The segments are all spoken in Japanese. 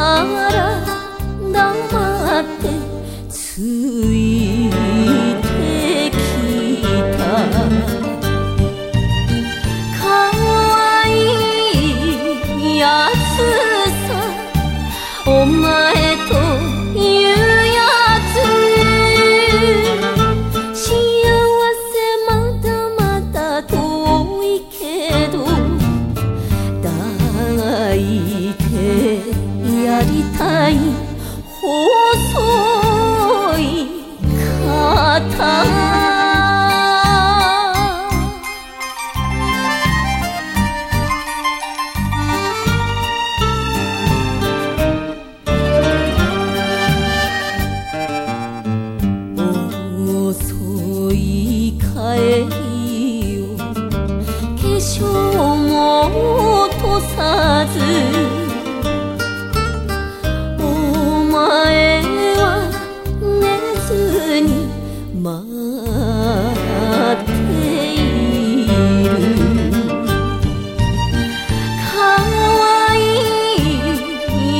から黙ってついてきた。細い肩遅い帰りを化粧も落とさず待っている可愛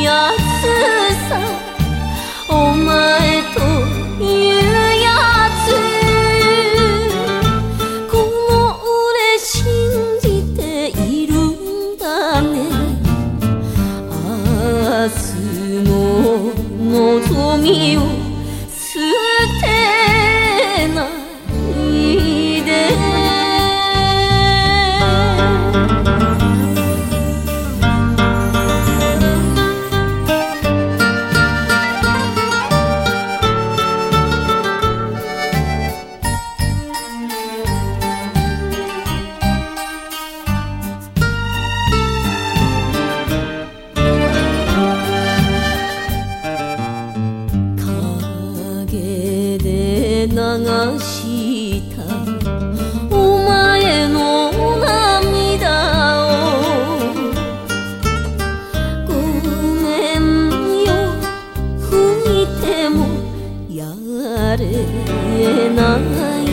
いやつさお前というやつこの俺信じているんだね。明日の望みを流した。お前の涙を。ごめんよ。吹いてもやれない。